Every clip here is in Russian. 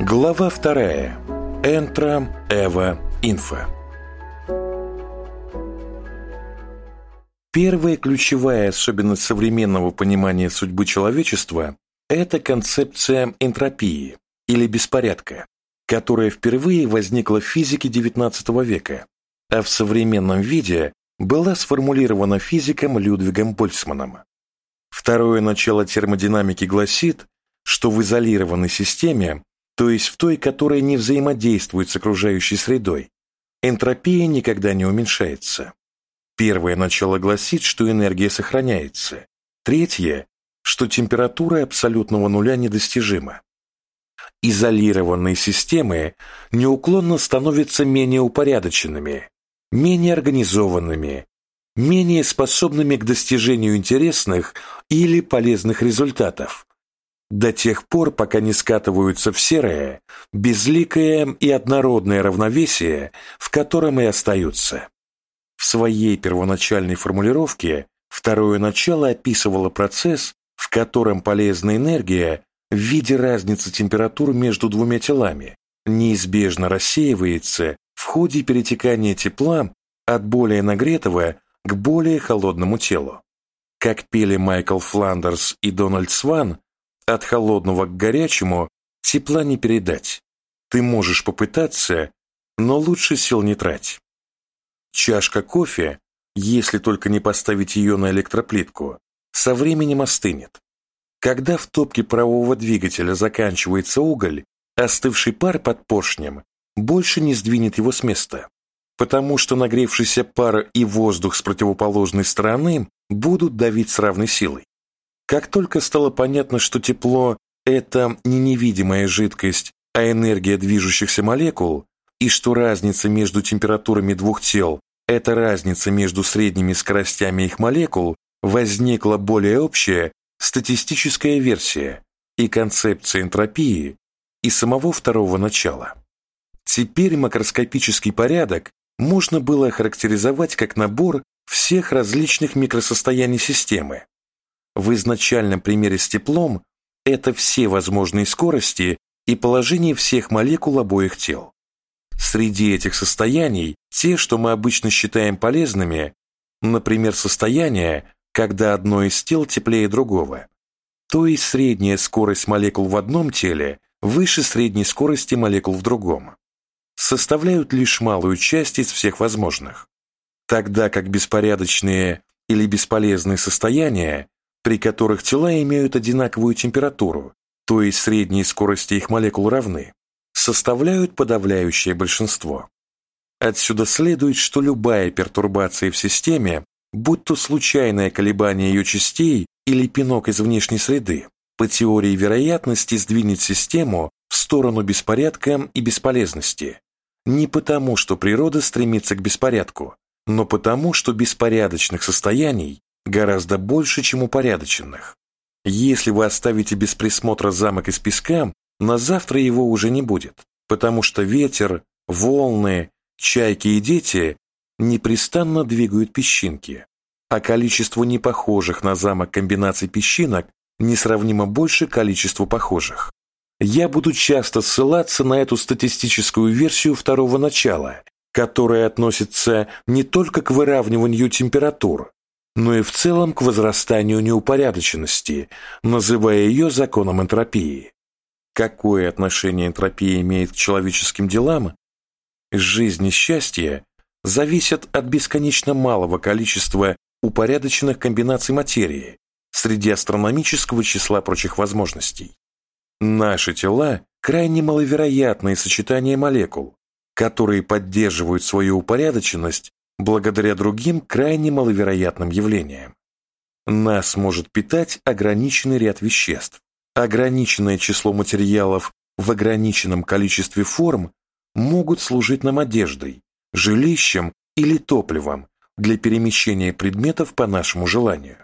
Глава вторая. Энтра, Эва, Инфа. Первая ключевая особенность современного понимания судьбы человечества – это концепция энтропии или беспорядка, которая впервые возникла в физике XIX века, а в современном виде была сформулирована физиком Людвигом Больцманом. Второе начало термодинамики гласит, что в изолированной системе то есть в той, которая не взаимодействует с окружающей средой, энтропия никогда не уменьшается. Первое начало гласит, что энергия сохраняется. Третье, что температура абсолютного нуля недостижима. Изолированные системы неуклонно становятся менее упорядоченными, менее организованными, менее способными к достижению интересных или полезных результатов, до тех пор, пока не скатываются в серое, безликое и однородное равновесие, в котором и остаются. В своей первоначальной формулировке второе начало описывало процесс, в котором полезная энергия в виде разницы температур между двумя телами неизбежно рассеивается в ходе перетекания тепла от более нагретого к более холодному телу. Как пели Майкл Фландерс и Дональд Сван, от холодного к горячему тепла не передать. Ты можешь попытаться, но лучше сил не трать. Чашка кофе, если только не поставить ее на электроплитку, со временем остынет. Когда в топке парового двигателя заканчивается уголь, остывший пар под поршнем больше не сдвинет его с места, потому что нагревшийся пар и воздух с противоположной стороны будут давить с равной силой. Как только стало понятно, что тепло – это не невидимая жидкость, а энергия движущихся молекул, и что разница между температурами двух тел – это разница между средними скоростями их молекул, возникла более общая статистическая версия и концепция энтропии и самого второго начала. Теперь макроскопический порядок можно было охарактеризовать как набор всех различных микросостояний системы, в изначальном примере с теплом это все возможные скорости и положение всех молекул обоих тел. Среди этих состояний те, что мы обычно считаем полезными, например, состояние, когда одно из тел теплее другого, то есть средняя скорость молекул в одном теле выше средней скорости молекул в другом, составляют лишь малую часть из всех возможных, тогда как беспорядочные или бесполезные состояния при которых тела имеют одинаковую температуру, то есть средние скорости их молекул равны, составляют подавляющее большинство. Отсюда следует, что любая пертурбация в системе, будь то случайное колебание ее частей или пинок из внешней среды, по теории вероятности сдвинет систему в сторону беспорядка и бесполезности. Не потому, что природа стремится к беспорядку, но потому, что беспорядочных состояний гораздо больше, чем упорядоченных. Если вы оставите без присмотра замок из песка, на завтра его уже не будет, потому что ветер, волны, чайки и дети непрестанно двигают песчинки, а количество непохожих на замок комбинаций песчинок несравнимо больше количеству похожих. Я буду часто ссылаться на эту статистическую версию второго начала, которая относится не только к выравниванию температур, но и в целом к возрастанию неупорядоченности, называя ее законом энтропии. Какое отношение энтропия имеет к человеческим делам? Жизнь и счастье зависят от бесконечно малого количества упорядоченных комбинаций материи среди астрономического числа прочих возможностей. Наши тела – крайне маловероятные сочетания молекул, которые поддерживают свою упорядоченность благодаря другим крайне маловероятным явлениям. Нас может питать ограниченный ряд веществ. Ограниченное число материалов в ограниченном количестве форм могут служить нам одеждой, жилищем или топливом для перемещения предметов по нашему желанию.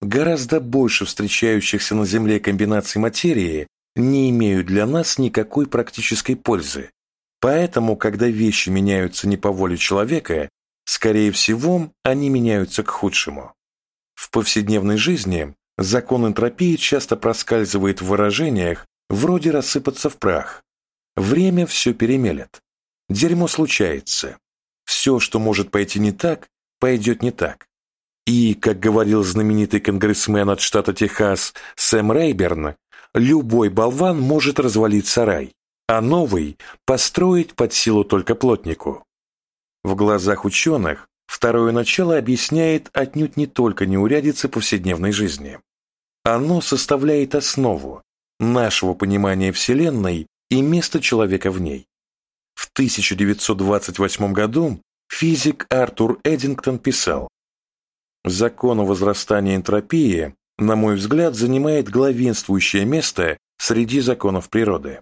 Гораздо больше встречающихся на Земле комбинаций материи не имеют для нас никакой практической пользы. Поэтому, когда вещи меняются не по воле человека, Скорее всего, они меняются к худшему. В повседневной жизни закон энтропии часто проскальзывает в выражениях вроде «рассыпаться в прах», Время все перемелет. Дерьмо случается. Все, что может пойти не так, пойдет не так. И, как говорил знаменитый конгрессмен от штата Техас Сэм Рейберн, любой болван может развалить сарай, а новый построить под силу только плотнику. В глазах ученых второе начало объясняет отнюдь не только неурядицы повседневной жизни. Оно составляет основу нашего понимания Вселенной и места человека в ней. В 1928 году физик Артур Эдингтон писал, «Закон о возрастании энтропии, на мой взгляд, занимает главенствующее место среди законов природы.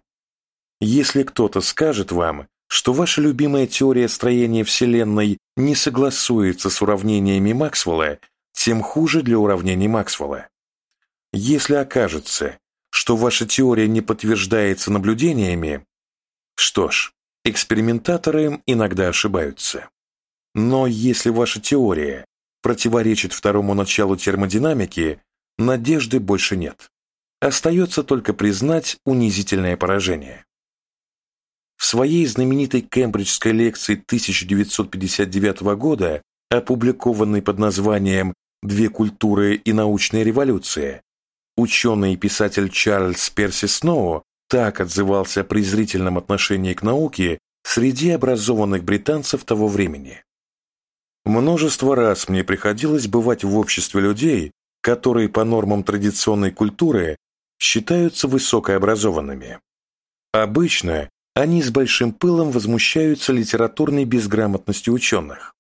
Если кто-то скажет вам, что ваша любимая теория строения Вселенной не согласуется с уравнениями Максвелла, тем хуже для уравнений Максвелла. Если окажется, что ваша теория не подтверждается наблюдениями, что ж, экспериментаторы иногда ошибаются. Но если ваша теория противоречит второму началу термодинамики, надежды больше нет. Остается только признать унизительное поражение. В своей знаменитой кембриджской лекции 1959 года, опубликованной под названием «Две культуры и научная революция», ученый и писатель Чарльз Перси Сноу так отзывался о презрительном отношении к науке среди образованных британцев того времени. Множество раз мне приходилось бывать в обществе людей, которые по нормам традиционной культуры считаются высокообразованными. Обычно они с большим пылом возмущаются литературной безграмотностью ученых.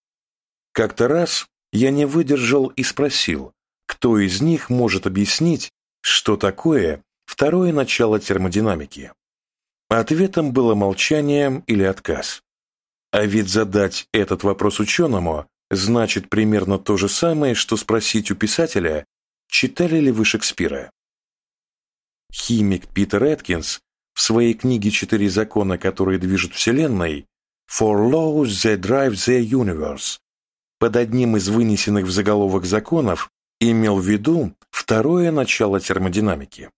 Как-то раз я не выдержал и спросил, кто из них может объяснить, что такое второе начало термодинамики. Ответом было молчание или отказ. А ведь задать этот вопрос ученому значит примерно то же самое, что спросить у писателя, читали ли вы Шекспира. Химик Питер Эткинс в своей книге «Четыре закона, которые движут Вселенной» «For laws that drive the universe» под одним из вынесенных в заголовок законов имел в виду второе начало термодинамики.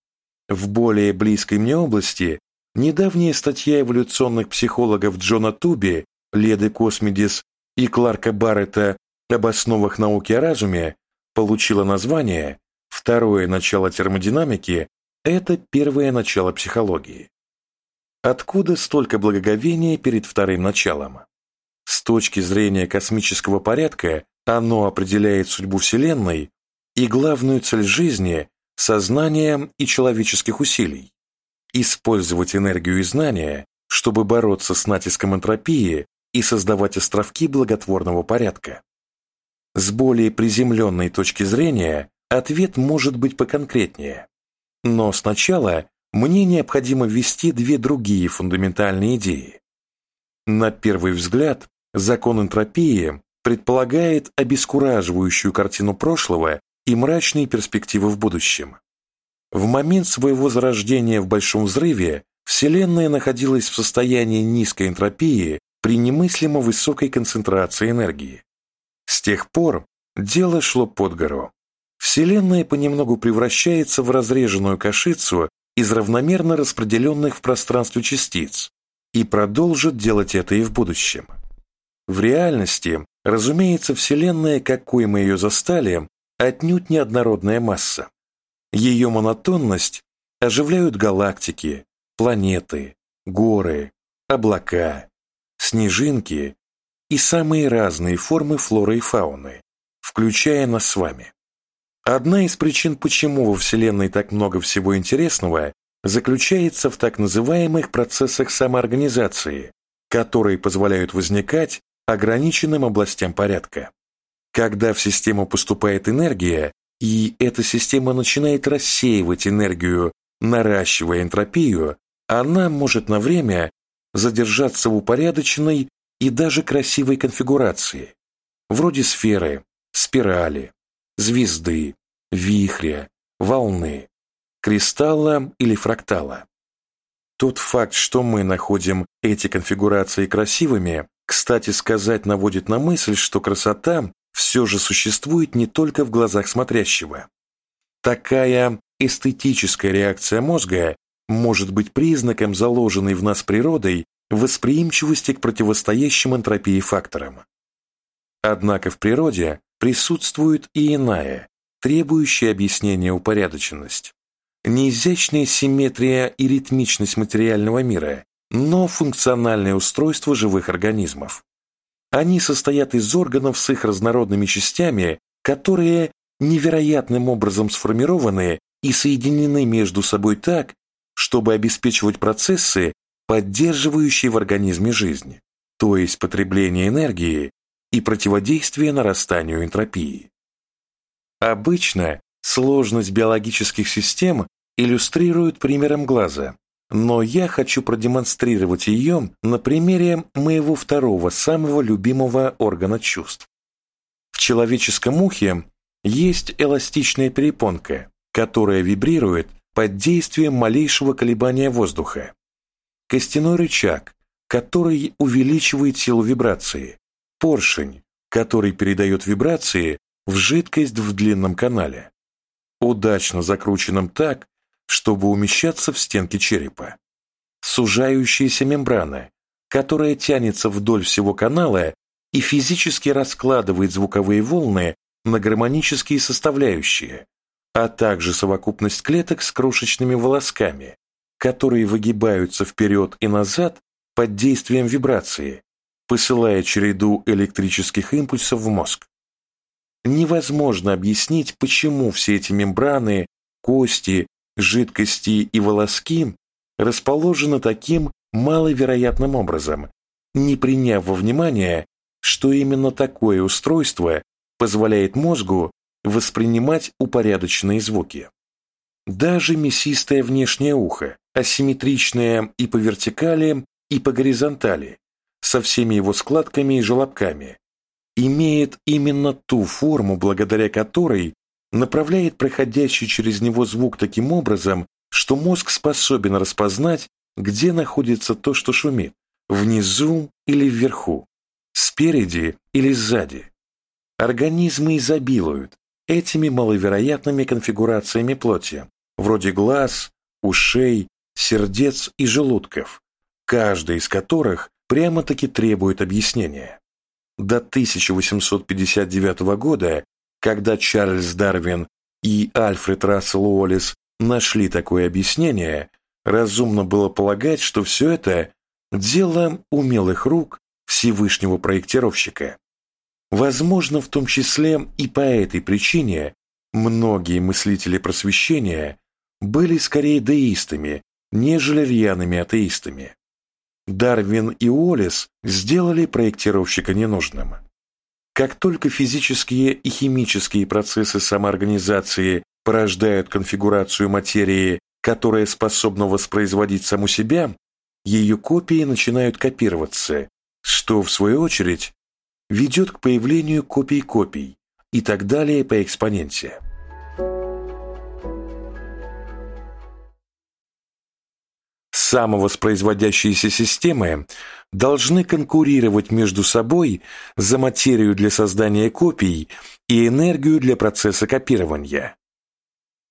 В более близкой мне области недавняя статья эволюционных психологов Джона Туби, Леды Космидис и Кларка Баррета об основах науки о разуме получила название «Второе начало термодинамики это первое начало психологии. Откуда столько благоговения перед вторым началом? С точки зрения космического порядка оно определяет судьбу Вселенной и главную цель жизни – сознанием и человеческих усилий. Использовать энергию и знания, чтобы бороться с натиском энтропии и создавать островки благотворного порядка. С более приземленной точки зрения ответ может быть поконкретнее. Но сначала мне необходимо ввести две другие фундаментальные идеи. На первый взгляд, закон энтропии предполагает обескураживающую картину прошлого и мрачные перспективы в будущем. В момент своего зарождения в Большом взрыве Вселенная находилась в состоянии низкой энтропии при немыслимо высокой концентрации энергии. С тех пор дело шло под гору. Вселенная понемногу превращается в разреженную кашицу из равномерно распределенных в пространстве частиц и продолжит делать это и в будущем. В реальности, разумеется, Вселенная, какой мы ее застали, отнюдь не однородная масса. Ее монотонность оживляют галактики, планеты, горы, облака, снежинки и самые разные формы флоры и фауны, включая нас с вами. Одна из причин, почему во Вселенной так много всего интересного, заключается в так называемых процессах самоорганизации, которые позволяют возникать ограниченным областям порядка. Когда в систему поступает энергия, и эта система начинает рассеивать энергию, наращивая энтропию, она может на время задержаться в упорядоченной и даже красивой конфигурации, вроде сферы, спирали, звезды, вихря, волны, кристалла или фрактала. Тот факт, что мы находим эти конфигурации красивыми, кстати сказать, наводит на мысль, что красота все же существует не только в глазах смотрящего. Такая эстетическая реакция мозга может быть признаком заложенной в нас природой восприимчивости к противостоящим энтропии факторам. Однако в природе присутствует и иная, требующая объяснения упорядоченность. Не изящная симметрия и ритмичность материального мира, но функциональное устройство живых организмов. Они состоят из органов с их разнородными частями, которые невероятным образом сформированы и соединены между собой так, чтобы обеспечивать процессы, поддерживающие в организме жизнь, то есть потребление энергии и противодействие нарастанию энтропии. Обычно сложность биологических систем иллюстрируют примером глаза, но я хочу продемонстрировать ее на примере моего второго самого любимого органа чувств. В человеческом ухе есть эластичная перепонка, которая вибрирует под действием малейшего колебания воздуха. Костяной рычаг, который увеличивает силу вибрации. Поршень, который передает вибрации в жидкость в длинном канале, удачно закрученном так, чтобы умещаться в стенки черепа. Сужающаяся мембрана, которая тянется вдоль всего канала и физически раскладывает звуковые волны на гармонические составляющие, а также совокупность клеток с крошечными волосками, которые выгибаются вперед и назад под действием вибрации, посылая череду электрических импульсов в мозг. Невозможно объяснить, почему все эти мембраны, кости, жидкости и волоски расположены таким маловероятным образом, не приняв во внимание, что именно такое устройство позволяет мозгу воспринимать упорядоченные звуки. Даже мясистое внешнее ухо, асимметричное и по вертикали, и по горизонтали, со всеми его складками и желобками, имеет именно ту форму, благодаря которой направляет проходящий через него звук таким образом, что мозг способен распознать, где находится то, что шумит, внизу или вверху, спереди или сзади. Организмы изобилуют этими маловероятными конфигурациями плоти, вроде глаз, ушей, сердец и желудков, каждый из которых прямо-таки требует объяснения. До 1859 года когда Чарльз Дарвин и Альфред Рассел Уоллес нашли такое объяснение, разумно было полагать, что все это – дело умелых рук Всевышнего проектировщика. Возможно, в том числе и по этой причине многие мыслители просвещения были скорее деистами, нежели рьяными атеистами. Дарвин и Уоллес сделали проектировщика ненужным. Как только физические и химические процессы самоорганизации порождают конфигурацию материи, которая способна воспроизводить саму себя, ее копии начинают копироваться, что, в свою очередь, ведет к появлению копий копий и так далее по экспоненте. Самовоспроизводящиеся системы должны конкурировать между собой за материю для создания копий и энергию для процесса копирования.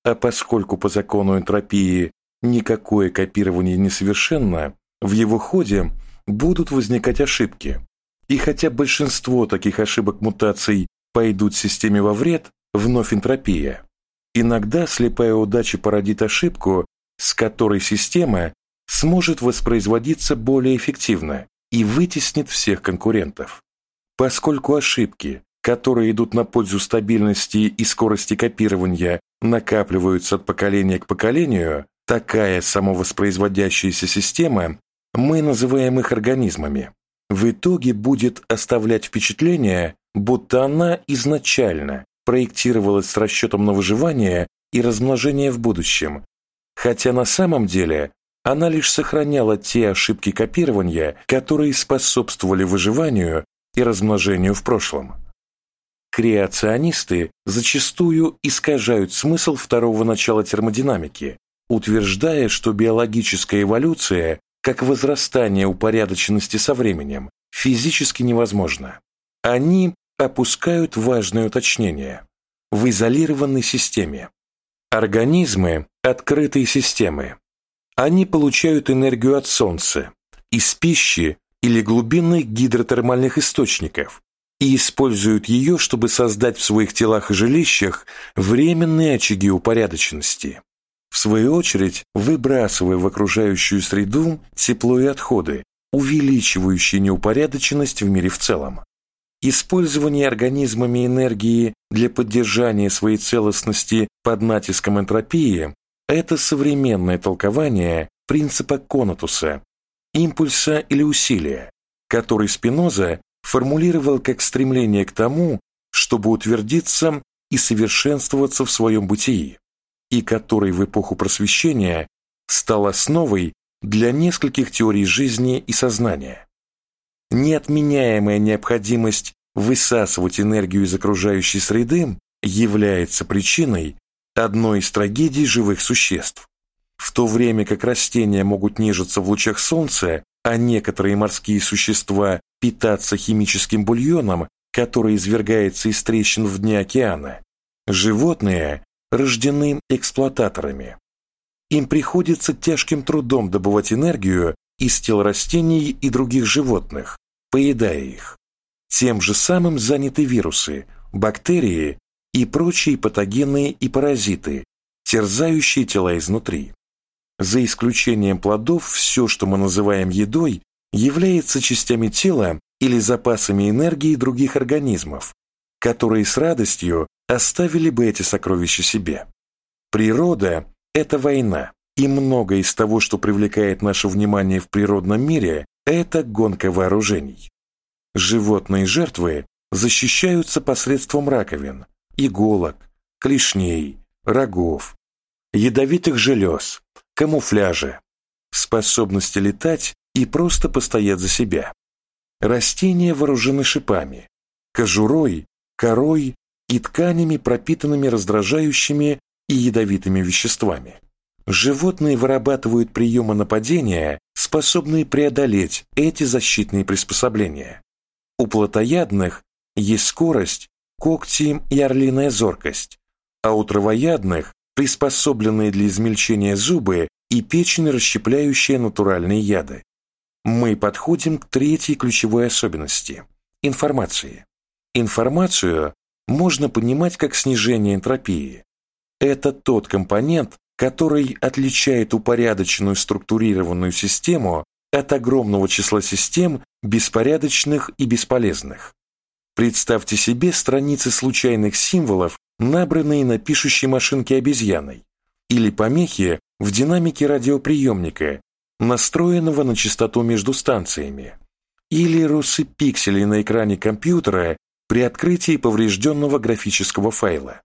А поскольку по закону энтропии никакое копирование не совершенно, в его ходе будут возникать ошибки. И хотя большинство таких ошибок мутаций пойдут системе во вред, вновь энтропия. Иногда слепая удача породит ошибку, с которой система сможет воспроизводиться более эффективно и вытеснит всех конкурентов. Поскольку ошибки, которые идут на пользу стабильности и скорости копирования, накапливаются от поколения к поколению, такая самовоспроизводящаяся система, мы называем их организмами, в итоге будет оставлять впечатление, будто она изначально проектировалась с расчетом на выживание и размножение в будущем, хотя на самом деле она лишь сохраняла те ошибки копирования, которые способствовали выживанию и размножению в прошлом. Креационисты зачастую искажают смысл второго начала термодинамики, утверждая, что биологическая эволюция, как возрастание упорядоченности со временем, физически невозможна. Они опускают важное уточнение. В изолированной системе. Организмы – открытые системы, Они получают энергию от Солнца, из пищи или глубинных гидротермальных источников и используют ее, чтобы создать в своих телах и жилищах временные очаги упорядоченности. В свою очередь, выбрасывая в окружающую среду тепло и отходы, увеличивающие неупорядоченность в мире в целом. Использование организмами энергии для поддержания своей целостности под натиском энтропии – это современное толкование принципа Конатуса, импульса или усилия, который Спиноза формулировал как стремление к тому, чтобы утвердиться и совершенствоваться в своем бытии, и который в эпоху просвещения стал основой для нескольких теорий жизни и сознания. Неотменяемая необходимость высасывать энергию из окружающей среды является причиной одной из трагедий живых существ. В то время как растения могут нежиться в лучах солнца, а некоторые морские существа питаться химическим бульоном, который извергается из трещин в дне океана, животные рождены эксплуататорами. Им приходится тяжким трудом добывать энергию из тел растений и других животных, поедая их. Тем же самым заняты вирусы, бактерии и прочие патогены и паразиты, терзающие тела изнутри. За исключением плодов, все, что мы называем едой, является частями тела или запасами энергии других организмов, которые с радостью оставили бы эти сокровища себе. Природа – это война, и многое из того, что привлекает наше внимание в природном мире, это гонка вооружений. Животные жертвы защищаются посредством раковин, иголок, клешней, рогов, ядовитых желез, камуфляжа, способности летать и просто постоять за себя. Растения вооружены шипами, кожурой, корой и тканями, пропитанными раздражающими и ядовитыми веществами. Животные вырабатывают приемы нападения, способные преодолеть эти защитные приспособления. У плотоядных есть скорость, когти и орлиная зоркость, а у травоядных приспособленные для измельчения зубы и печень, расщепляющая натуральные яды. Мы подходим к третьей ключевой особенности – информации. Информацию можно понимать как снижение энтропии. Это тот компонент, который отличает упорядоченную структурированную систему от огромного числа систем, беспорядочных и бесполезных. Представьте себе страницы случайных символов, набранные на пишущей машинке обезьяной, или помехи в динамике радиоприемника, настроенного на частоту между станциями, или россыпь пикселей на экране компьютера при открытии поврежденного графического файла.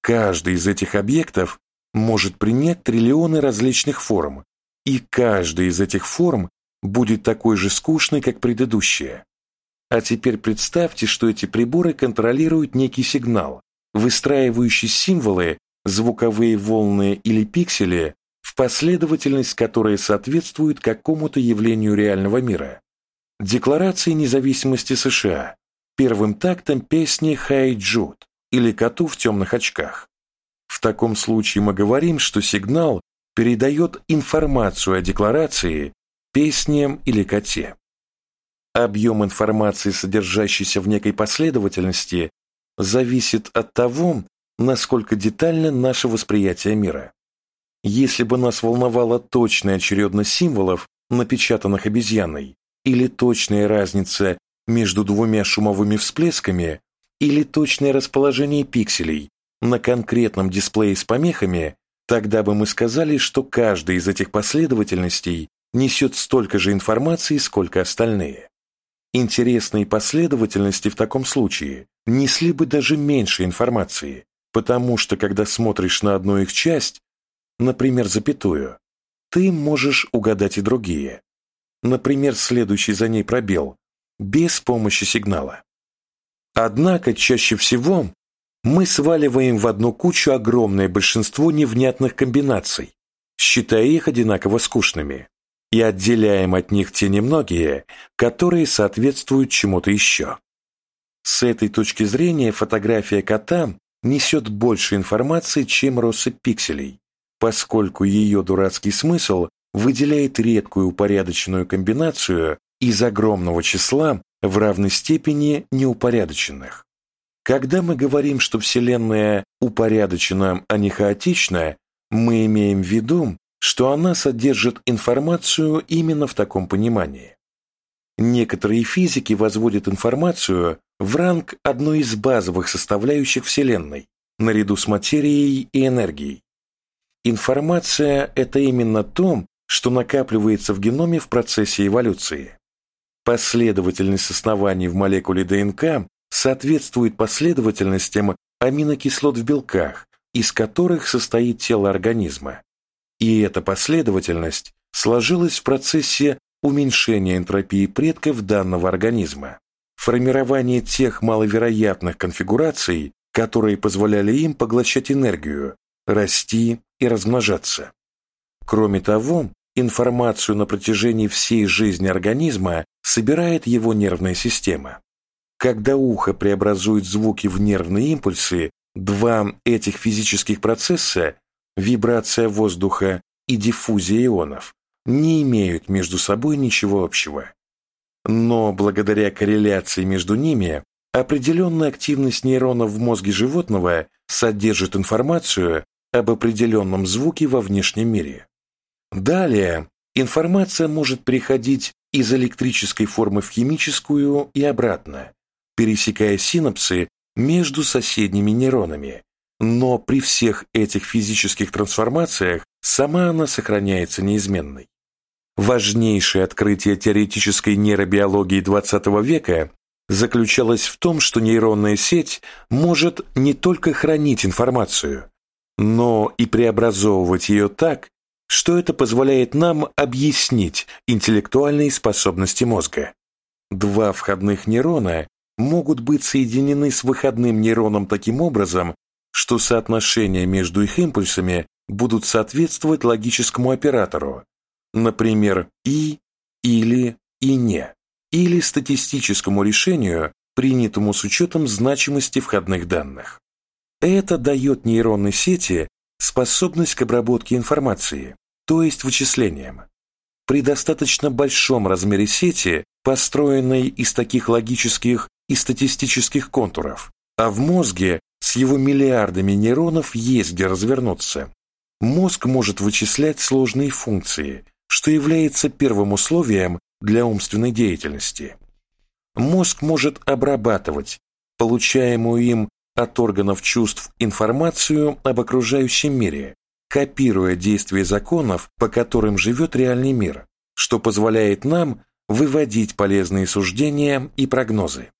Каждый из этих объектов может принять триллионы различных форм, и каждая из этих форм будет такой же скучной, как предыдущая. А теперь представьте, что эти приборы контролируют некий сигнал, выстраивающий символы, звуковые волны или пиксели в последовательность, которая соответствует какому-то явлению реального мира. Декларации независимости США, первым тактом песни «Хай Джуд» или «Коту в темных очках». В таком случае мы говорим, что сигнал передает информацию о декларации, песням или коте. Объем информации, содержащейся в некой последовательности, зависит от того, насколько детально наше восприятие мира. Если бы нас волновала точная очередность символов, напечатанных обезьяной, или точная разница между двумя шумовыми всплесками, или точное расположение пикселей на конкретном дисплее с помехами, Тогда бы мы сказали, что каждая из этих последовательностей несет столько же информации, сколько остальные. Интересные последовательности в таком случае несли бы даже меньше информации, потому что когда смотришь на одну их часть, например, запятую, ты можешь угадать и другие. Например, следующий за ней пробел, без помощи сигнала. Однако чаще всего мы сваливаем в одну кучу огромное большинство невнятных комбинаций, считая их одинаково скучными, и отделяем от них те немногие, которые соответствуют чему-то еще. С этой точки зрения фотография кота несет больше информации, чем россыпь пикселей, поскольку ее дурацкий смысл выделяет редкую упорядоченную комбинацию из огромного числа в равной степени неупорядоченных. Когда мы говорим, что Вселенная упорядочена, а не хаотична, мы имеем в виду, что она содержит информацию именно в таком понимании. Некоторые физики возводят информацию в ранг одной из базовых составляющих Вселенной, наряду с материей и энергией. Информация – это именно то, что накапливается в геноме в процессе эволюции. Последовательность оснований в молекуле ДНК соответствует последовательностям аминокислот в белках, из которых состоит тело организма. И эта последовательность сложилась в процессе уменьшения энтропии предков данного организма, формирование тех маловероятных конфигураций, которые позволяли им поглощать энергию, расти и размножаться. Кроме того, информацию на протяжении всей жизни организма собирает его нервная система. Когда ухо преобразует звуки в нервные импульсы, два этих физических процесса – вибрация воздуха и диффузия ионов – не имеют между собой ничего общего. Но благодаря корреляции между ними определенная активность нейронов в мозге животного содержит информацию об определенном звуке во внешнем мире. Далее информация может переходить из электрической формы в химическую и обратно, пересекая синапсы между соседними нейронами. Но при всех этих физических трансформациях сама она сохраняется неизменной. Важнейшее открытие теоретической нейробиологии XX века заключалось в том, что нейронная сеть может не только хранить информацию, но и преобразовывать ее так, что это позволяет нам объяснить интеллектуальные способности мозга. Два входных нейрона могут быть соединены с выходным нейроном таким образом, что соотношения между их импульсами будут соответствовать логическому оператору, например, «и», «или» и «не», или статистическому решению, принятому с учетом значимости входных данных. Это дает нейронной сети способность к обработке информации, то есть вычислениям. При достаточно большом размере сети, построенной из таких логических и статистических контуров, а в мозге с его миллиардами нейронов есть где развернуться, мозг может вычислять сложные функции, что является первым условием для умственной деятельности. Мозг может обрабатывать получаемую им от органов чувств информацию об окружающем мире, копируя действия законов, по которым живет реальный мир, что позволяет нам выводить полезные суждения и прогнозы.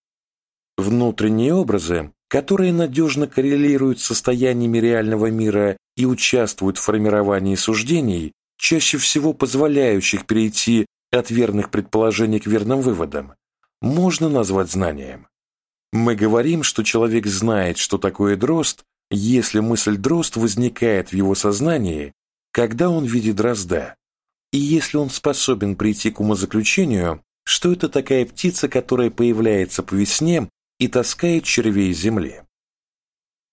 Внутренние образы, которые надежно коррелируют с состояниями реального мира и участвуют в формировании суждений, чаще всего позволяющих перейти от верных предположений к верным выводам, можно назвать знанием. Мы говорим, что человек знает, что такое дрозд, если мысль дрозд возникает в его сознании, когда он видит дрозда, и если он способен прийти к умозаключению, что это такая птица, которая появляется по весне и таскает червей земли.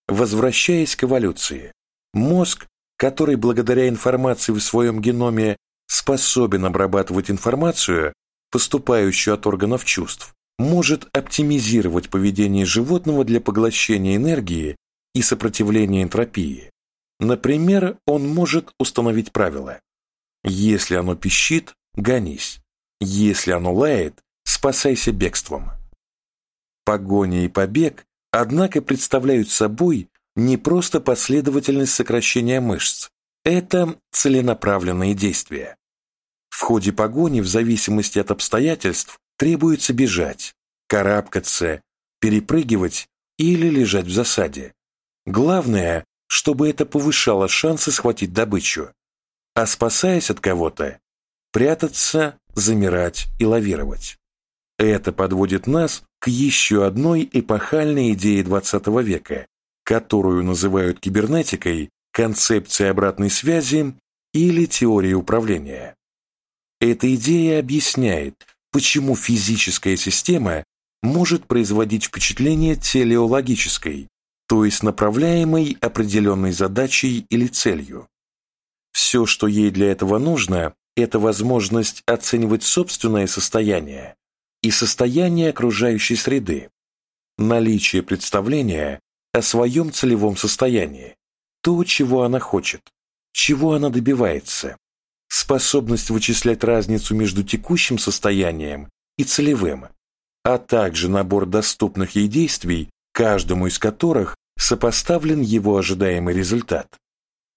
Возвращаясь к эволюции, мозг, который благодаря информации в своем геноме способен обрабатывать информацию, поступающую от органов чувств, может оптимизировать поведение животного для поглощения энергии и сопротивления энтропии. Например, он может установить правило. Если оно пищит, гонись. Если оно лает, спасайся бегством. Погоня и побег, однако, представляют собой не просто последовательность сокращения мышц, это целенаправленные действия. В ходе погони, в зависимости от обстоятельств, требуется бежать, карабкаться, перепрыгивать или лежать в засаде. Главное, чтобы это повышало шансы схватить добычу. А спасаясь от кого-то, прятаться, замирать и лавировать. Это подводит нас к еще одной эпохальной идее XX века, которую называют кибернетикой, концепцией обратной связи или теорией управления. Эта идея объясняет, почему физическая система может производить впечатление телеологической, то есть направляемой определенной задачей или целью. Все, что ей для этого нужно, – это возможность оценивать собственное состояние и состояние окружающей среды, наличие представления о своем целевом состоянии, то, чего она хочет, чего она добивается, способность вычислять разницу между текущим состоянием и целевым, а также набор доступных ей действий, каждому из которых сопоставлен его ожидаемый результат.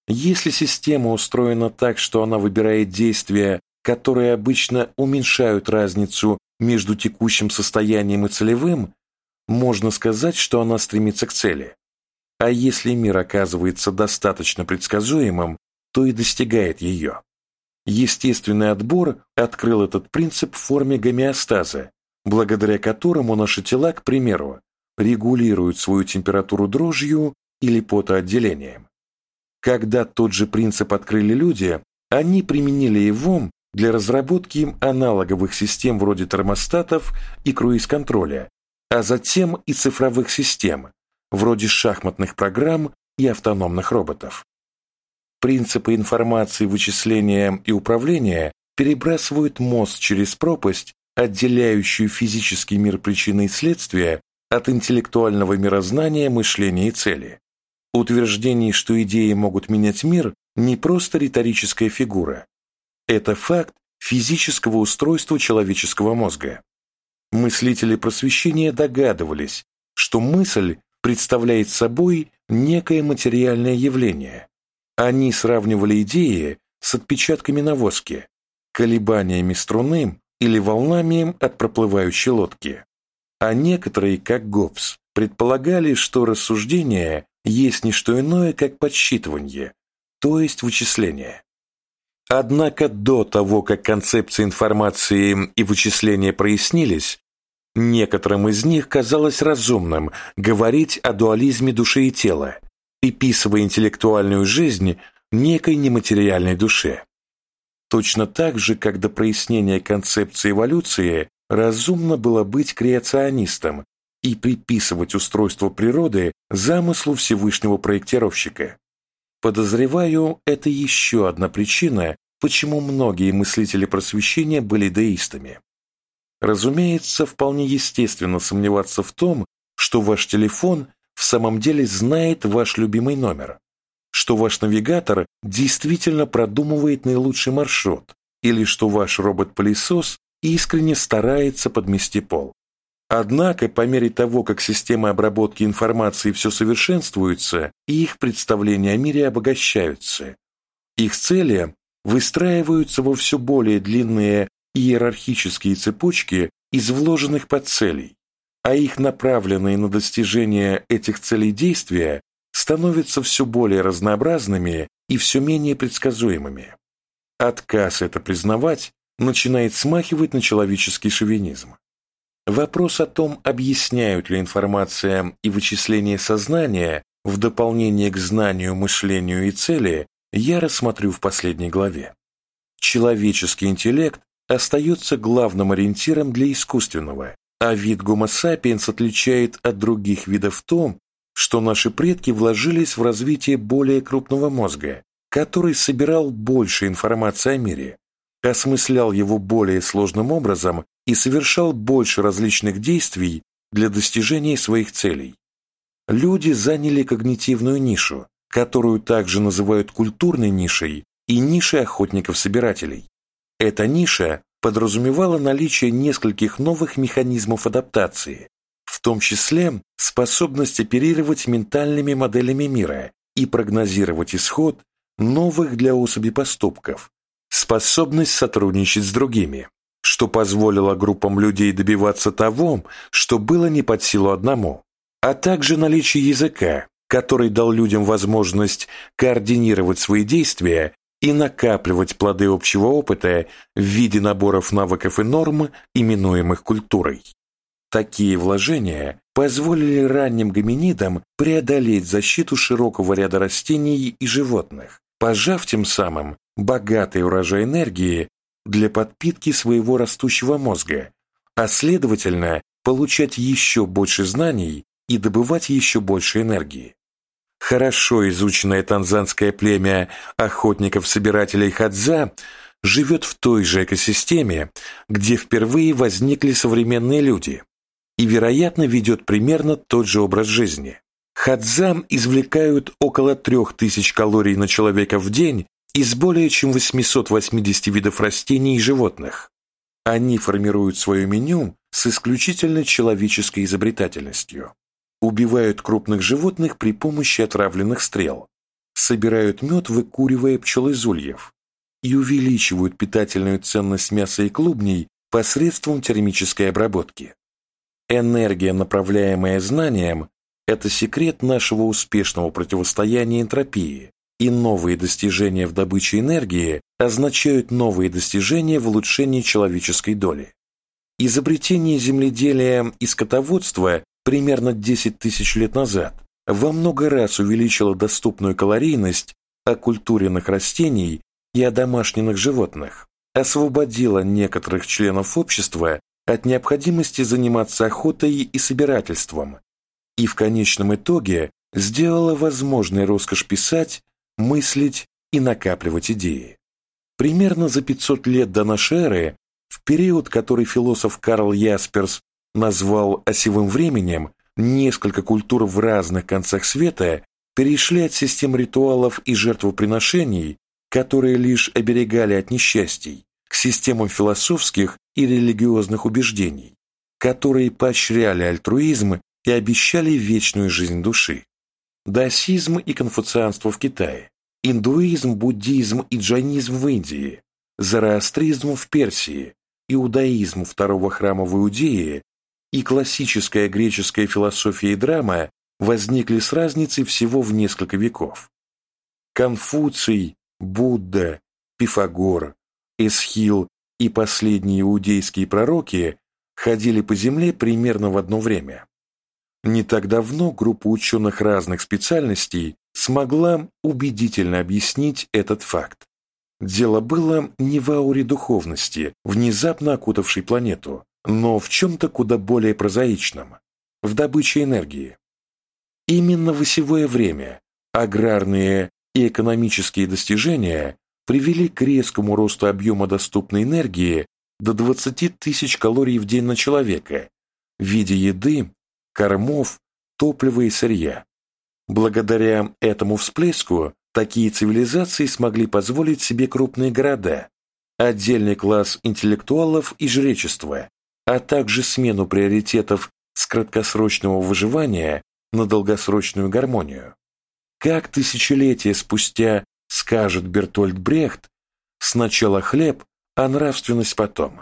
Если система устроена так, что она выбирает действия, которые обычно уменьшают разницу между текущим состоянием и целевым, можно сказать, что она стремится к цели. А если мир оказывается достаточно предсказуемым, то и достигает ее. Естественный отбор открыл этот принцип в форме гомеостаза, благодаря которому наши тела, к примеру, регулируют свою температуру дрожью или потоотделением. Когда тот же принцип открыли люди, они применили его для разработки аналоговых систем вроде термостатов и круиз-контроля, а затем и цифровых систем, вроде шахматных программ и автономных роботов. Принципы информации, вычисления и управления перебрасывают мост через пропасть, отделяющую физический мир причины и следствия от интеллектуального мирознания, мышления и цели. Утверждение, что идеи могут менять мир, не просто риторическая фигура. Это факт физического устройства человеческого мозга. Мыслители просвещения догадывались, что мысль представляет собой некое материальное явление. Они сравнивали идеи с отпечатками на воске, колебаниями струны или волнами от проплывающей лодки. А некоторые, как Гоббс, предполагали, что рассуждение есть не что иное, как подсчитывание, то есть вычисление. Однако до того, как концепции информации и вычисления прояснились, некоторым из них казалось разумным говорить о дуализме души и тела, приписывая интеллектуальную жизнь некой нематериальной душе. Точно так же, как до прояснения концепции эволюции разумно было быть креационистом и приписывать устройство природы замыслу Всевышнего проектировщика. Подозреваю, это еще одна причина, почему многие мыслители просвещения были деистами. Разумеется, вполне естественно сомневаться в том, что ваш телефон в самом деле знает ваш любимый номер, что ваш навигатор действительно продумывает наилучший маршрут, или что ваш робот-пылесос искренне старается подмести пол. Однако, по мере того, как системы обработки информации все совершенствуются, их представления о мире обогащаются. Их цели выстраиваются во все более длинные иерархические цепочки из вложенных подцелей, а их направленные на достижение этих целей действия становятся все более разнообразными и все менее предсказуемыми. Отказ это признавать начинает смахивать на человеческий шовинизм. Вопрос о том, объясняют ли информация и вычисление сознания в дополнение к знанию, мышлению и цели, я рассмотрю в последней главе. Человеческий интеллект остается главным ориентиром для искусственного, а вид Homo отличает от других видов в том, что наши предки вложились в развитие более крупного мозга, который собирал больше информации о мире, осмыслял его более сложным образом и совершал больше различных действий для достижения своих целей. Люди заняли когнитивную нишу, которую также называют культурной нишей и нишей охотников-собирателей. Эта ниша подразумевала наличие нескольких новых механизмов адаптации, в том числе способность оперировать ментальными моделями мира и прогнозировать исход новых для особи поступков, способность сотрудничать с другими, что позволило группам людей добиваться того, что было не под силу одному, а также наличие языка, который дал людям возможность координировать свои действия и накапливать плоды общего опыта в виде наборов навыков и норм, именуемых культурой. Такие вложения позволили ранним гоминидам преодолеть защиту широкого ряда растений и животных, пожав тем самым богатый урожай энергии для подпитки своего растущего мозга, а следовательно, получать еще больше знаний и добывать еще больше энергии. Хорошо изученное танзанское племя охотников-собирателей Хадза живет в той же экосистеме, где впервые возникли современные люди, и, вероятно, ведет примерно тот же образ жизни. Хадзам извлекают около 3000 калорий на человека в день из более чем 880 видов растений и животных. Они формируют свое меню с исключительно человеческой изобретательностью. Убивают крупных животных при помощи отравленных стрел. Собирают мед, выкуривая пчел из ульев. И увеличивают питательную ценность мяса и клубней посредством термической обработки. Энергия, направляемая знанием, это секрет нашего успешного противостояния энтропии, и новые достижения в добыче энергии означают новые достижения в улучшении человеческой доли. Изобретение земледелия и скотоводства примерно 10 тысяч лет назад во много раз увеличило доступную калорийность оккультуренных растений и одомашненных животных, освободило некоторых членов общества от необходимости заниматься охотой и собирательством и в конечном итоге сделало возможной роскошь писать мыслить и накапливать идеи. Примерно за 500 лет до нашей эры, в период, который философ Карл Ясперс назвал осевым временем, несколько культур в разных концах света перешли от систем ритуалов и жертвоприношений, которые лишь оберегали от несчастий, к системам философских и религиозных убеждений, которые поощряли альтруизм и обещали вечную жизнь души. Даосизм и конфуцианство в Китае, индуизм, буддизм и джайнизм в Индии, зороастризм в Персии, иудаизм второго храма в Иудее и классическая греческая философия и драма возникли с разницей всего в несколько веков. Конфуций, Будда, Пифагор, Эсхил и последние иудейские пророки ходили по земле примерно в одно время. Не так давно группа ученых разных специальностей смогла убедительно объяснить этот факт. Дело было не в ауре духовности, внезапно окутавшей планету, но в чем-то куда более прозаичном – в добыче энергии. Именно в осевое время аграрные и экономические достижения привели к резкому росту объема доступной энергии до 20 тысяч калорий в день на человека в виде еды кормов, топлива и сырья. Благодаря этому всплеску такие цивилизации смогли позволить себе крупные города, отдельный класс интеллектуалов и жречества, а также смену приоритетов с краткосрочного выживания на долгосрочную гармонию. Как тысячелетия спустя скажет Бертольд Брехт, сначала хлеб, а нравственность потом.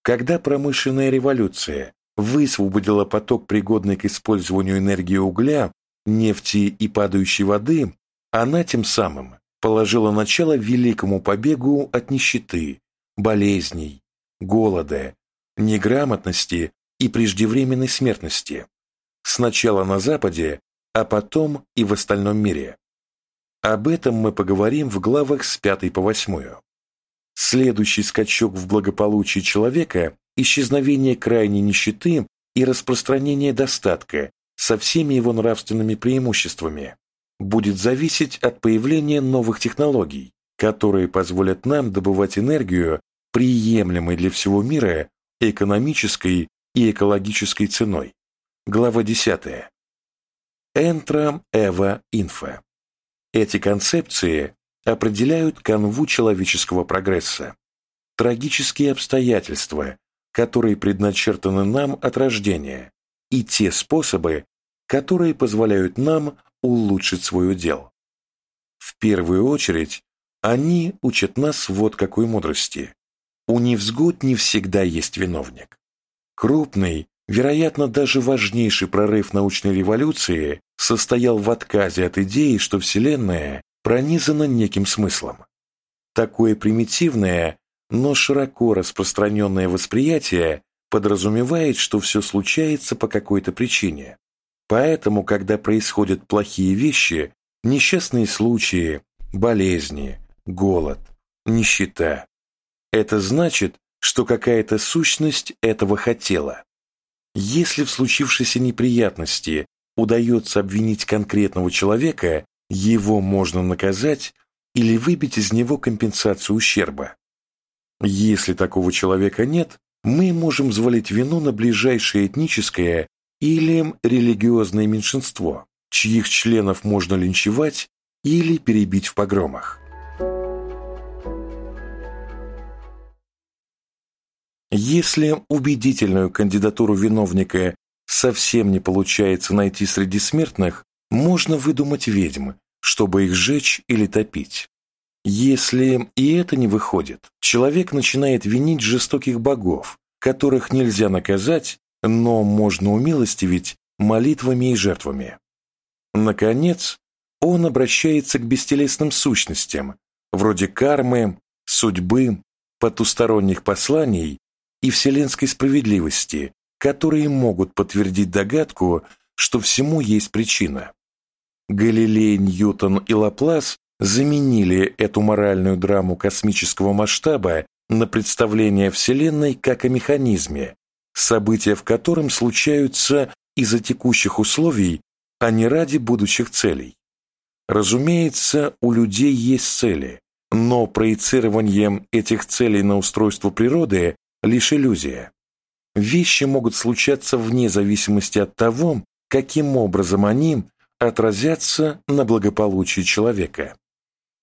Когда промышленная революция высвободила поток, пригодный к использованию энергии угля, нефти и падающей воды, она тем самым положила начало великому побегу от нищеты, болезней, голода, неграмотности и преждевременной смертности. Сначала на Западе, а потом и в остальном мире. Об этом мы поговорим в главах с 5 по 8. Следующий скачок в благополучии человека исчезновение крайней нищеты и распространение достатка со всеми его нравственными преимуществами будет зависеть от появления новых технологий, которые позволят нам добывать энергию приемлемой для всего мира экономической и экологической ценой. Глава 10. Энтра, Эва, Инфа. Эти концепции определяют канву человеческого прогресса. Трагические обстоятельства, которые предначертаны нам от рождения, и те способы, которые позволяют нам улучшить свой удел. В первую очередь, они учат нас вот какой мудрости. У невзгод не всегда есть виновник. Крупный, вероятно, даже важнейший прорыв научной революции состоял в отказе от идеи, что Вселенная пронизана неким смыслом. Такое примитивное но широко распространенное восприятие подразумевает, что все случается по какой-то причине. Поэтому, когда происходят плохие вещи, несчастные случаи, болезни, голод, нищета, это значит, что какая-то сущность этого хотела. Если в случившейся неприятности удается обвинить конкретного человека, его можно наказать или выбить из него компенсацию ущерба. Если такого человека нет, мы можем взвалить вину на ближайшее этническое или религиозное меньшинство, чьих членов можно линчевать или перебить в погромах. Если убедительную кандидатуру виновника совсем не получается найти среди смертных, можно выдумать ведьм, чтобы их сжечь или топить. Если и это не выходит, человек начинает винить жестоких богов, которых нельзя наказать, но можно умилостивить молитвами и жертвами. Наконец, он обращается к бестелесным сущностям, вроде кармы, судьбы, потусторонних посланий и вселенской справедливости, которые могут подтвердить догадку, что всему есть причина. Галилей, Ньютон и Лаплас заменили эту моральную драму космического масштаба на представление Вселенной как о механизме, события в котором случаются из-за текущих условий, а не ради будущих целей. Разумеется, у людей есть цели, но проецирование этих целей на устройство природы лишь иллюзия. Вещи могут случаться вне зависимости от того, каким образом они отразятся на благополучии человека.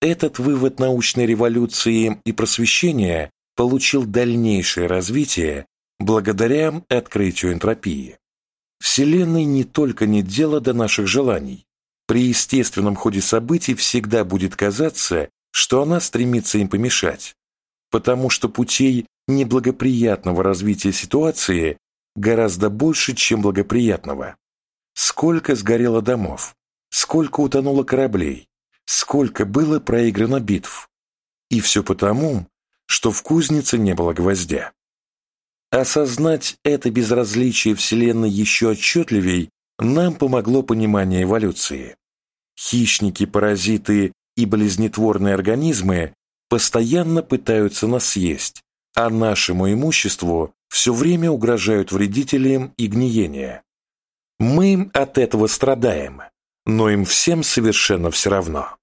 Этот вывод научной революции и просвещения получил дальнейшее развитие благодаря открытию энтропии. Вселенной не только нет дела до наших желаний. При естественном ходе событий всегда будет казаться, что она стремится им помешать, потому что путей неблагоприятного развития ситуации гораздо больше, чем благоприятного. Сколько сгорело домов, сколько утонуло кораблей, сколько было проиграно битв. И все потому, что в кузнице не было гвоздя. Осознать это безразличие Вселенной еще отчетливей нам помогло понимание эволюции. Хищники, паразиты и болезнетворные организмы постоянно пытаются нас съесть, а нашему имуществу все время угрожают вредители и гниение. Мы от этого страдаем, но им всем совершенно все равно.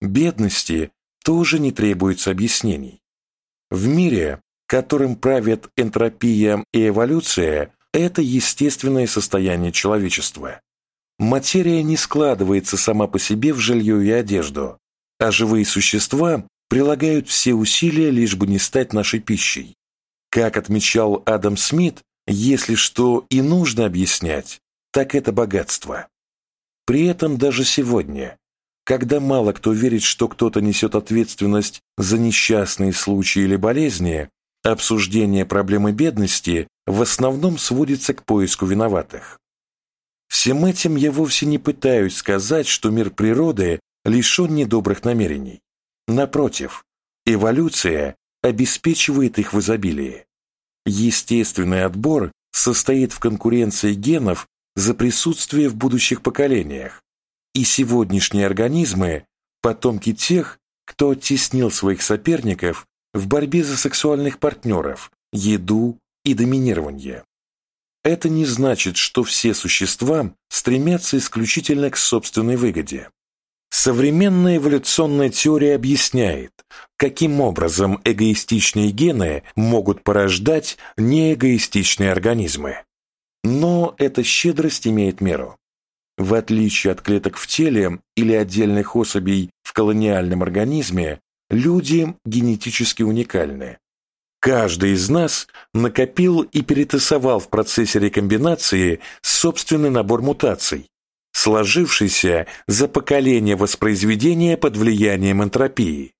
Бедности тоже не требуется объяснений. В мире, которым правят энтропия и эволюция, это естественное состояние человечества. Материя не складывается сама по себе в жилье и одежду, а живые существа прилагают все усилия, лишь бы не стать нашей пищей. Как отмечал Адам Смит, если что и нужно объяснять, так это богатство. При этом даже сегодня, когда мало кто верит, что кто-то несет ответственность за несчастные случаи или болезни, обсуждение проблемы бедности в основном сводится к поиску виноватых. Всем этим я вовсе не пытаюсь сказать, что мир природы лишен недобрых намерений. Напротив, эволюция обеспечивает их в изобилии. Естественный отбор состоит в конкуренции генов за присутствие в будущих поколениях, и сегодняшние организмы – потомки тех, кто оттеснил своих соперников в борьбе за сексуальных партнеров, еду и доминирование. Это не значит, что все существа стремятся исключительно к собственной выгоде. Современная эволюционная теория объясняет, каким образом эгоистичные гены могут порождать неэгоистичные организмы. Но эта щедрость имеет меру. В отличие от клеток в теле или отдельных особей в колониальном организме, люди генетически уникальны. Каждый из нас накопил и перетасовал в процессе рекомбинации собственный набор мутаций, сложившийся за поколение воспроизведения под влиянием энтропии.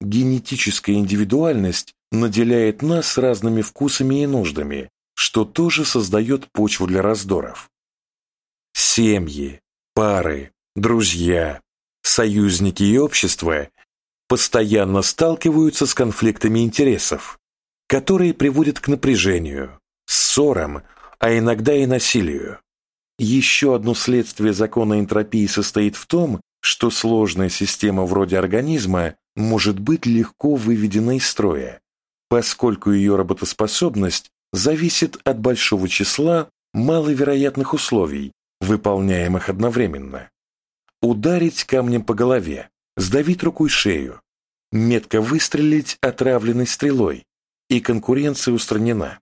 Генетическая индивидуальность наделяет нас разными вкусами и нуждами, что тоже создает почву для раздоров. Семьи, пары, друзья, союзники и общества постоянно сталкиваются с конфликтами интересов, которые приводят к напряжению, ссорам, а иногда и насилию. Еще одно следствие закона энтропии состоит в том, что сложная система вроде организма может быть легко выведена из строя, поскольку ее работоспособность зависит от большого числа маловероятных условий, выполняемых одновременно. Ударить камнем по голове, сдавить рукой шею, метко выстрелить отравленной стрелой, и конкуренция устранена.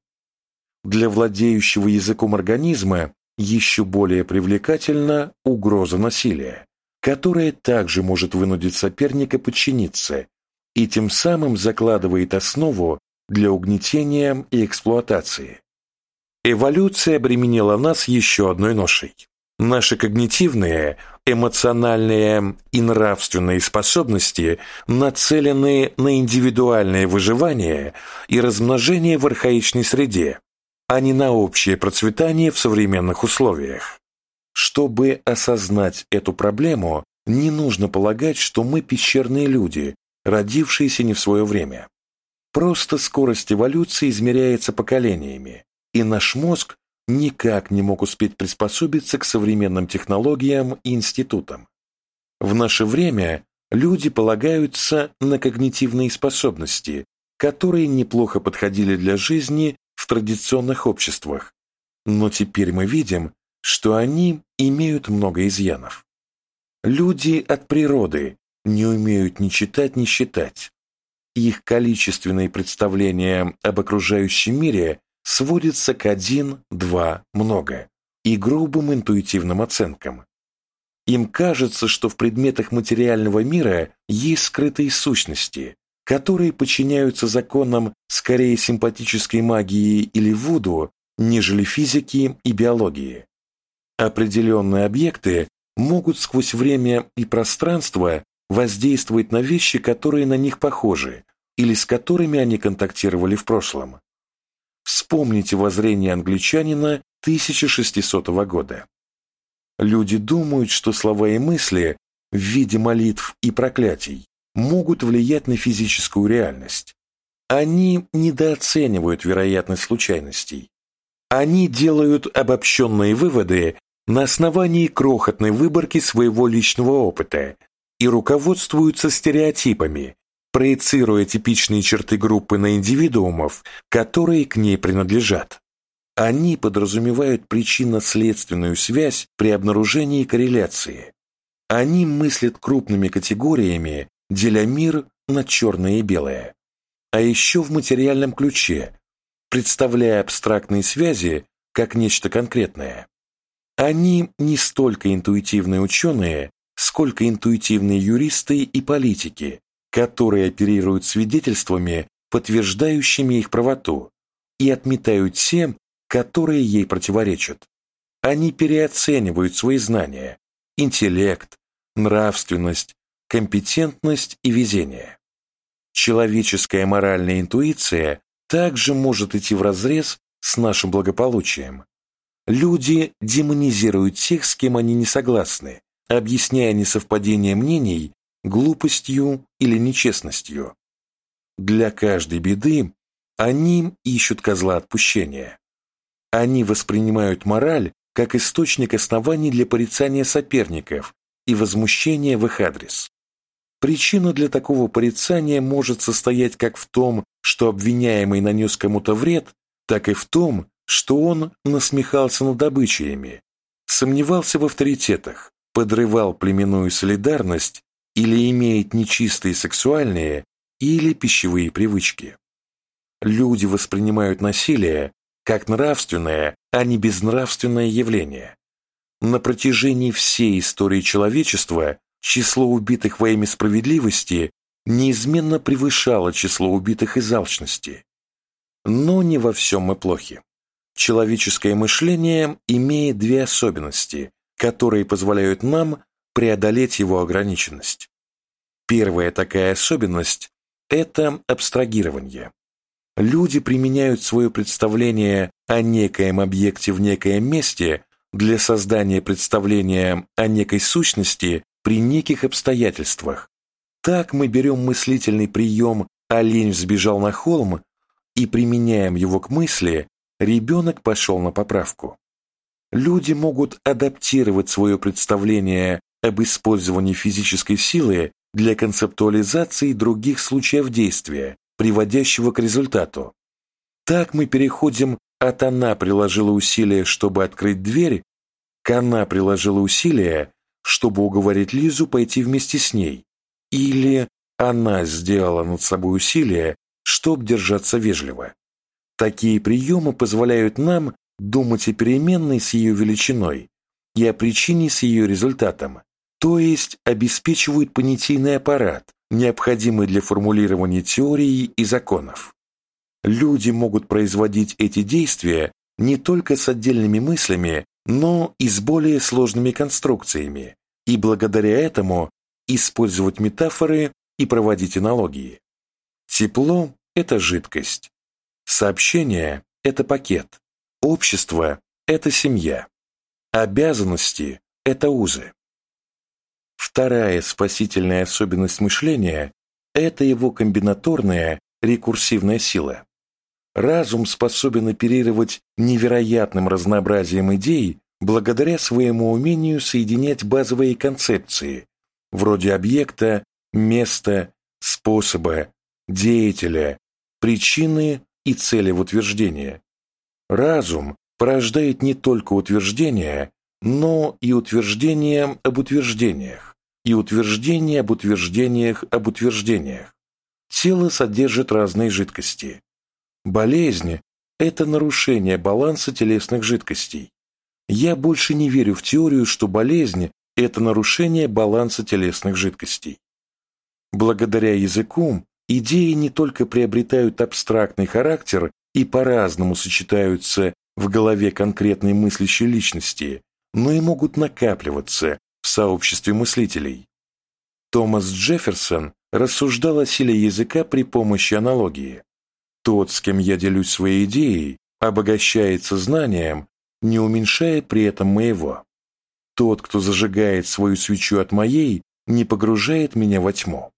Для владеющего языком организма еще более привлекательна угроза насилия, которая также может вынудить соперника подчиниться и тем самым закладывает основу для угнетения и эксплуатации. Эволюция обременила нас еще одной ношей. Наши когнитивные, эмоциональные и нравственные способности нацелены на индивидуальное выживание и размножение в архаичной среде, а не на общее процветание в современных условиях. Чтобы осознать эту проблему, не нужно полагать, что мы пещерные люди, родившиеся не в свое время. Просто скорость эволюции измеряется поколениями, и наш мозг никак не мог успеть приспособиться к современным технологиям и институтам. В наше время люди полагаются на когнитивные способности, которые неплохо подходили для жизни в традиционных обществах, но теперь мы видим, что они имеют много изъянов. Люди от природы не умеют ни читать, ни считать. Их количественные представления об окружающем мире сводятся к один, два, много и грубым интуитивным оценкам. Им кажется, что в предметах материального мира есть скрытые сущности, которые подчиняются законам скорее симпатической магии или вуду, нежели физики и биологии. Определенные объекты могут сквозь время и пространство воздействовать на вещи, которые на них похожи, или с которыми они контактировали в прошлом. Вспомните воззрение англичанина 1600 года. Люди думают, что слова и мысли в виде молитв и проклятий могут влиять на физическую реальность. Они недооценивают вероятность случайностей. Они делают обобщенные выводы на основании крохотной выборки своего личного опыта и руководствуются стереотипами, проецируя типичные черты группы на индивидуумов, которые к ней принадлежат. Они подразумевают причинно-следственную связь при обнаружении корреляции. Они мыслят крупными категориями деля мир на черное и белое. А еще в материальном ключе, представляя абстрактные связи как нечто конкретное. Они не столько интуитивные ученые, сколько интуитивные юристы и политики, которые оперируют свидетельствами, подтверждающими их правоту, и отметают те, которые ей противоречат. Они переоценивают свои знания, интеллект, нравственность, компетентность и везение. Человеческая моральная интуиция также может идти вразрез с нашим благополучием. Люди демонизируют тех, с кем они не согласны, объясняя несовпадение мнений глупостью или нечестностью. Для каждой беды они ищут козла отпущения. Они воспринимают мораль как источник оснований для порицания соперников и возмущения в их адрес. Причина для такого порицания может состоять как в том, что обвиняемый нанес кому-то вред, так и в том, что он насмехался над обычаями, сомневался в авторитетах, подрывал племенную солидарность или имеет нечистые сексуальные или пищевые привычки. Люди воспринимают насилие как нравственное, а не безнравственное явление. На протяжении всей истории человечества число убитых во имя справедливости неизменно превышало число убитых из алчности. Но не во всем мы плохи. Человеческое мышление имеет две особенности, которые позволяют нам преодолеть его ограниченность. Первая такая особенность – это абстрагирование. Люди применяют свое представление о некоем объекте в некоем месте для создания представления о некой сущности при неких обстоятельствах. Так мы берем мыслительный прием «олень взбежал на холм» и применяем его к мысли «ребенок пошел на поправку». Люди могут адаптировать свое представление об использовании физической силы для концептуализации других случаев действия, приводящего к результату. Так мы переходим от «она приложила усилия, чтобы открыть дверь» к «она приложила усилия, чтобы уговорить Лизу пойти вместе с ней, или она сделала над собой усилие, чтобы держаться вежливо. Такие приемы позволяют нам думать о переменной с ее величиной и о причине с ее результатом, то есть обеспечивают понятийный аппарат, необходимый для формулирования теории и законов. Люди могут производить эти действия не только с отдельными мыслями, но и с более сложными конструкциями, и благодаря этому использовать метафоры и проводить аналогии. Тепло – это жидкость. Сообщение – это пакет. Общество – это семья. Обязанности – это узы. Вторая спасительная особенность мышления – это его комбинаторная рекурсивная сила. Разум способен оперировать невероятным разнообразием идей благодаря своему умению соединять базовые концепции, вроде объекта, места, способа, деятеля, причины и цели в утверждении. Разум порождает не только утверждения, но и утверждения об утверждениях, и утверждения об утверждениях об утверждениях. Тело содержит разные жидкости. Болезнь – это нарушение баланса телесных жидкостей. Я больше не верю в теорию, что болезнь – это нарушение баланса телесных жидкостей. Благодаря языку идеи не только приобретают абстрактный характер и по-разному сочетаются в голове конкретной мыслящей личности, но и могут накапливаться в сообществе мыслителей. Томас Джефферсон рассуждал о силе языка при помощи аналогии. Тот, с кем я делюсь своей идеей, обогащается знанием, не уменьшая при этом моего. Тот, кто зажигает свою свечу от моей, не погружает меня во тьму.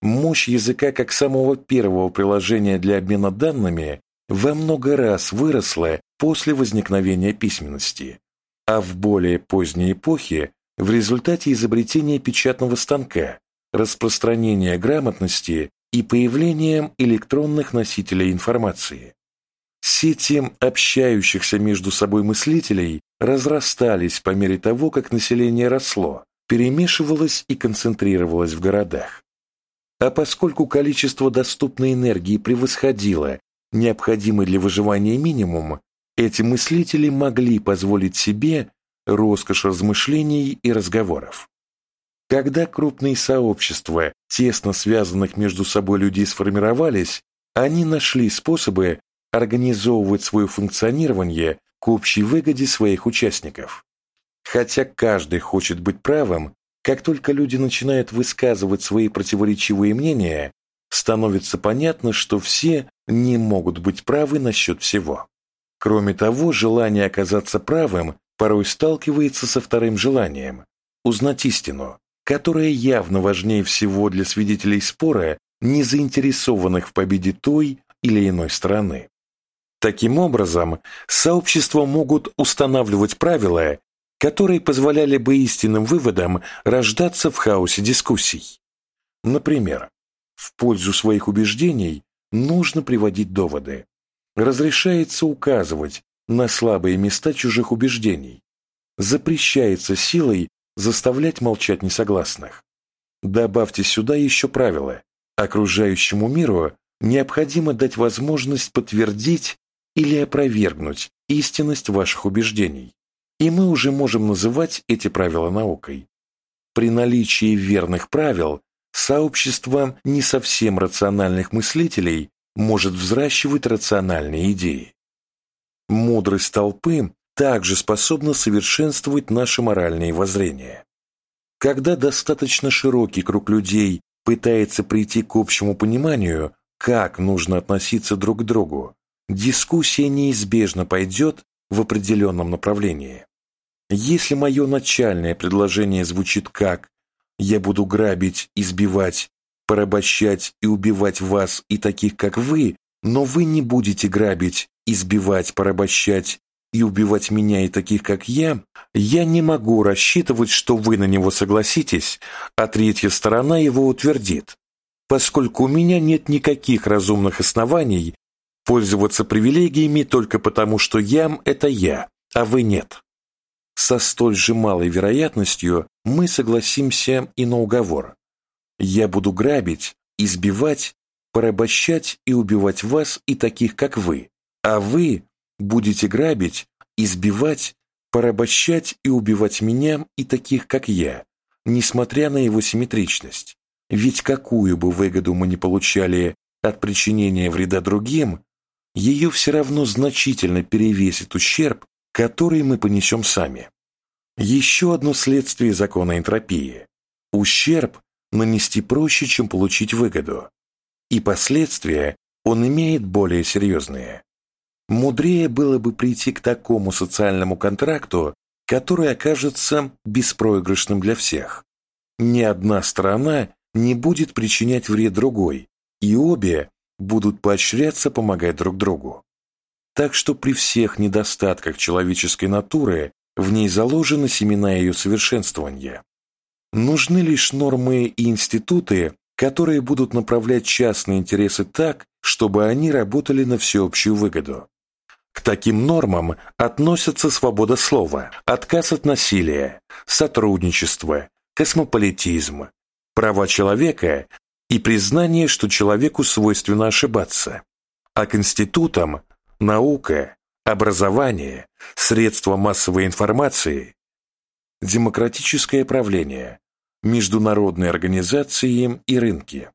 Мощь языка как самого первого приложения для обмена данными во много раз выросла после возникновения письменности, а в более поздней эпохе в результате изобретения печатного станка, распространения грамотности и появлением электронных носителей информации. Сети общающихся между собой мыслителей разрастались по мере того, как население росло, перемешивалось и концентрировалось в городах. А поскольку количество доступной энергии превосходило необходимый для выживания минимум, эти мыслители могли позволить себе роскошь размышлений и разговоров. Когда крупные сообщества, тесно связанных между собой людей сформировались, они нашли способы организовывать свое функционирование к общей выгоде своих участников. Хотя каждый хочет быть правым, как только люди начинают высказывать свои противоречивые мнения, становится понятно, что все не могут быть правы насчет всего. Кроме того, желание оказаться правым порой сталкивается со вторым желанием – узнать истину, которая явно важнее всего для свидетелей спора, не заинтересованных в победе той или иной стороны. Таким образом, сообщества могут устанавливать правила, которые позволяли бы истинным выводам рождаться в хаосе дискуссий. Например, в пользу своих убеждений нужно приводить доводы. Разрешается указывать на слабые места чужих убеждений. Запрещается силой заставлять молчать несогласных. Добавьте сюда еще правило. Окружающему миру необходимо дать возможность подтвердить или опровергнуть истинность ваших убеждений. И мы уже можем называть эти правила наукой. При наличии верных правил сообщество не совсем рациональных мыслителей может взращивать рациональные идеи. Мудрость толпы также способна совершенствовать наши моральные воззрения. Когда достаточно широкий круг людей пытается прийти к общему пониманию, как нужно относиться друг к другу, дискуссия неизбежно пойдет в определенном направлении. Если мое начальное предложение звучит как «я буду грабить, избивать, порабощать и убивать вас и таких, как вы, но вы не будете грабить, избивать, порабощать и убивать меня и таких, как я, я не могу рассчитывать, что вы на него согласитесь, а третья сторона его утвердит, поскольку у меня нет никаких разумных оснований пользоваться привилегиями только потому, что я – это я, а вы нет. Со столь же малой вероятностью мы согласимся и на уговор. Я буду грабить, избивать, порабощать и убивать вас и таких, как вы, а вы будете грабить, избивать, порабощать и убивать меня и таких, как я, несмотря на его симметричность. Ведь какую бы выгоду мы ни получали от причинения вреда другим, ее все равно значительно перевесит ущерб, который мы понесем сами. Еще одно следствие закона энтропии. Ущерб нанести проще, чем получить выгоду. И последствия он имеет более серьезные. Мудрее было бы прийти к такому социальному контракту, который окажется беспроигрышным для всех. Ни одна сторона не будет причинять вред другой, и обе будут поощряться помогать друг другу. Так что при всех недостатках человеческой натуры в ней заложены семена ее совершенствования. Нужны лишь нормы и институты, которые будут направлять частные интересы так, чтобы они работали на всеобщую выгоду. К таким нормам относятся свобода слова, отказ от насилия, сотрудничество, космополитизм, права человека и признание, что человеку свойственно ошибаться, а к институтам – наука, образование, средства массовой информации, демократическое правление, международные организации и рынки.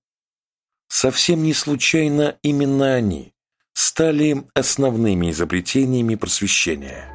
Совсем не случайно именно они стали основными изобретениями просвещения –